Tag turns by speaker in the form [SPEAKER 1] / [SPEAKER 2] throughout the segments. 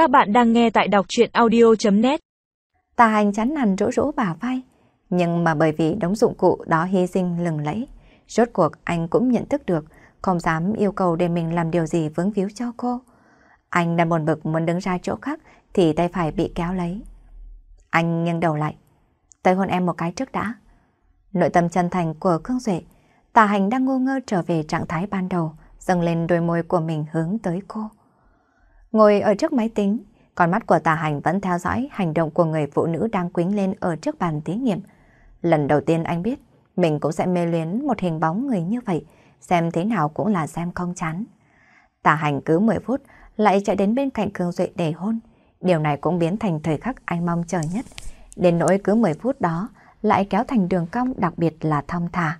[SPEAKER 1] Các bạn đang nghe tại đọc chuyện audio.net
[SPEAKER 2] Tà hành chán nằn rỗ rỗ bà vai, nhưng mà bởi vì đống dụng cụ đó hy sinh lừng lẫy, rốt cuộc anh cũng nhận thức được, không dám yêu cầu để mình làm điều gì vướng víu cho cô. Anh đang buồn bực muốn đứng ra chỗ khác thì tay phải bị kéo lấy. Anh nghiêng đầu lại, tới hôn em một cái trước đã. Nội tâm chân thành của Khương Duệ, tà hành đang ngu ngơ trở về trạng thái ban đầu, dâng lên đôi môi của mình hướng tới cô. Ngồi ở trước máy tính, con mắt của tà hành vẫn theo dõi hành động của người phụ nữ đang quính lên ở trước bàn thí nghiệm. Lần đầu tiên anh biết mình cũng sẽ mê luyến một hình bóng người như vậy, xem thế nào cũng là xem không chán. Tà hành cứ 10 phút lại chạy đến bên cạnh Cương Duệ để hôn. Điều này cũng biến thành thời khắc anh mong chờ nhất. Đến nỗi cứ 10 phút đó lại kéo thành đường cong đặc biệt là thong thả.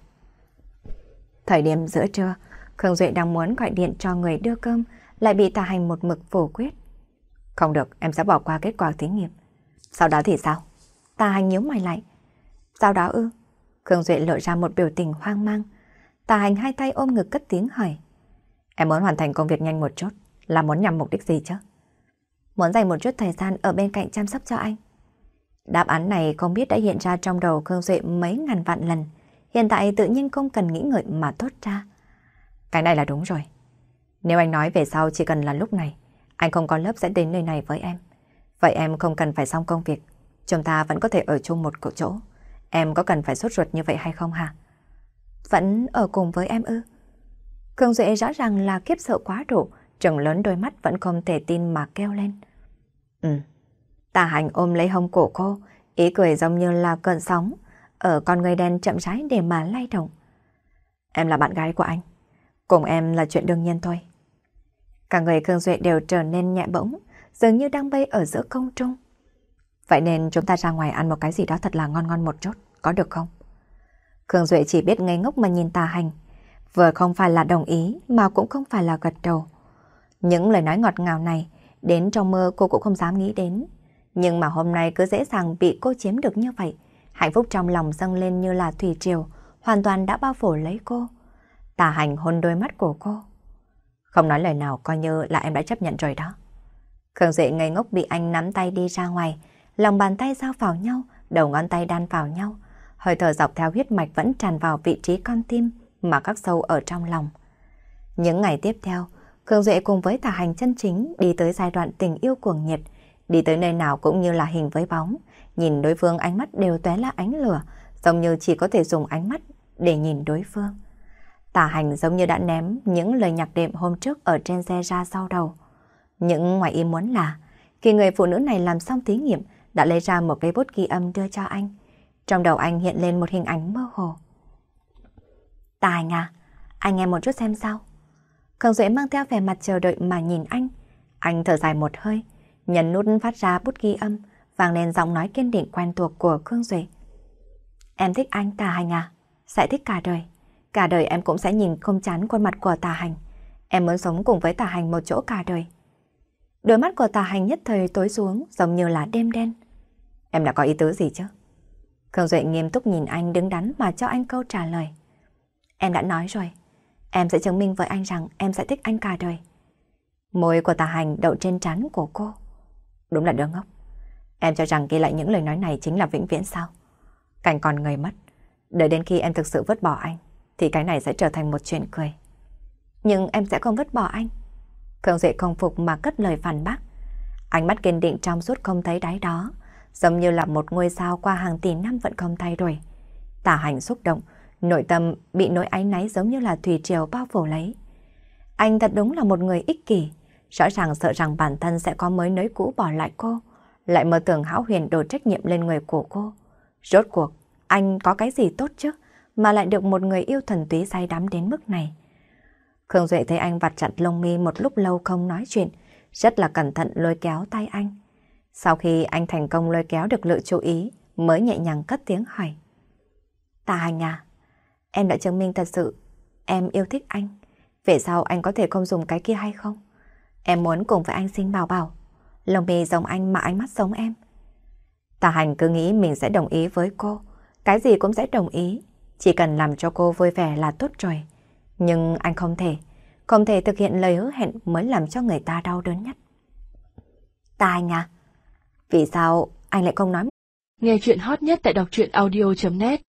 [SPEAKER 2] Thời điểm giữa trưa, Khương Duệ đang muốn gọi điện cho người đưa cơm, lại bị tà hành một mực phủ quyết. Không được, em sẽ bỏ qua kết quả thí nghiệm. Sau đó thì sao? Tà hành nhíu mày lại. Sau đó ư? Khương Duệ lộ ra một biểu tình hoang mang. Tà hành hai tay ôm ngực cất tiếng hỏi. Em muốn hoàn thành công việc nhanh một chút, là muốn nhằm mục đích gì chứ? Muốn dành một chút thời gian ở bên cạnh chăm sóc cho anh. Đáp án này không biết đã hiện ra trong đầu Khương Duệ mấy ngàn vạn lần. Hiện tại tự nhiên không cần nghĩ ngợi mà tốt ra. Cái này là đúng rồi. Nếu anh nói về sau chỉ cần là lúc này, anh không có lớp sẽ đến nơi này với em. Vậy em không cần phải xong công việc. Chúng ta vẫn có thể ở chung một chỗ. Em có cần phải sốt ruột như vậy hay không hả? Vẫn ở cùng với em ư? Cường Duệ rõ ràng là kiếp sợ quá độ, trừng lớn đôi mắt vẫn không thể tin mà kêu lên. Ừ. Tà hành ôm lấy hông cổ cô, ý cười giống như là cơn sóng, ở con người đen chậm rãi để mà lay động. Em là bạn gái của anh. Cùng em là chuyện đương nhiên thôi. Cả người Khương Duệ đều trở nên nhẹ bỗng, dường như đang bay ở giữa không trung. Vậy nên chúng ta ra ngoài ăn một cái gì đó thật là ngon ngon một chút, có được không? Khương Duệ chỉ biết ngây ngốc mà nhìn tà hành. Vừa không phải là đồng ý mà cũng không phải là gật đầu. Những lời nói ngọt ngào này, đến trong mơ cô cũng không dám nghĩ đến. Nhưng mà hôm nay cứ dễ dàng bị cô chiếm được như vậy. Hạnh phúc trong lòng dâng lên như là thủy triều, hoàn toàn đã bao phủ lấy cô. Tà hành hôn đôi mắt của cô. Không nói lời nào coi như là em đã chấp nhận rồi đó. Khương Duệ ngây ngốc bị anh nắm tay đi ra ngoài, lòng bàn tay giao vào nhau, đầu ngón tay đan vào nhau. Hơi thở dọc theo huyết mạch vẫn tràn vào vị trí con tim mà các sâu ở trong lòng. Những ngày tiếp theo, Khương Duệ cùng với Thả hành chân chính đi tới giai đoạn tình yêu cuồng nhiệt, đi tới nơi nào cũng như là hình với bóng, nhìn đối phương ánh mắt đều tóe là ánh lửa, giống như chỉ có thể dùng ánh mắt để nhìn đối phương. Tà hành giống như đã ném những lời nhạc đệm hôm trước ở trên xe ra sau đầu. Những ngoài ý muốn là, khi người phụ nữ này làm xong thí nghiệm, đã lấy ra một cái bút ghi âm đưa cho anh. Trong đầu anh hiện lên một hình ảnh mơ hồ. Tà hành à, anh nghe một chút xem sao. Khương Duệ mang theo vẻ mặt chờ đợi mà nhìn anh. Anh thở dài một hơi, nhấn nút phát ra bút ghi âm, vang lên giọng nói kiên định quen thuộc của Khương Duệ. Em thích anh Tà Hành à? Sẽ thích cả đời. Cả đời em cũng sẽ nhìn không chán khuôn mặt của Tà Hành. Em muốn sống cùng với Tà Hành một chỗ cả đời. Đôi mắt của Tà Hành nhất thời tối xuống giống như là đêm đen. Em đã có ý tứ gì chứ? Khương Duệ nghiêm túc nhìn anh đứng đắn mà cho anh câu trả lời. Em đã nói rồi. Em sẽ chứng minh với anh rằng em sẽ thích anh cả đời. Môi của Tà Hành đậu trên trán của cô. Đúng là đứa ngốc. Em cho rằng ghi lại những lời nói này chính là vĩnh viễn sao? Cảnh còn người mất. Đợi đến khi em thực sự vứt bỏ anh, thì cái này sẽ trở thành một chuyện cười. Nhưng em sẽ không vứt bỏ anh. Khương Duệ không phục mà cất lời phản bác. Ánh mắt kiên định trong suốt không thấy đáy đó, giống như là một ngôi sao qua hàng tỷ năm vẫn không thay đổi. Tả hành xúc động, nội tâm bị nỗi áy náy giống như là thủy triều bao phủ lấy. Anh thật đúng là một người ích kỷ, rõ ràng sợ rằng bản thân sẽ có mới nới cũ bỏ lại cô, lại mơ tưởng hão huyền đổ trách nhiệm lên người của cô. Rốt cuộc, anh có cái gì tốt chứ, mà lại được một người yêu thần túy say đắm đến mức này. Khương Duệ thấy anh vặt chặt lông mi một lúc lâu không nói chuyện, rất là cẩn thận lôi kéo tay anh. Sau khi anh thành công lôi kéo được lựa chú ý, mới nhẹ nhàng cất tiếng hỏi. Tà hành à, em đã chứng minh thật sự em yêu thích anh. Về sau anh có thể không dùng cái kia hay không? Em muốn cùng với anh sinh bảo bảo. Lông mi giống anh mà ánh mắt giống em. Tà hành cứ nghĩ mình sẽ đồng ý với cô. Cái gì cũng sẽ đồng ý. Chỉ cần làm cho cô vui vẻ là tốt rồi. Nhưng anh không thể. Không thể thực hiện lời hứa hẹn mới làm cho người ta đau đớn nhất. Ta anh à? Vì sao anh lại không nói?
[SPEAKER 1] Nghe chuyện hot nhất tại đọc truyện audio.net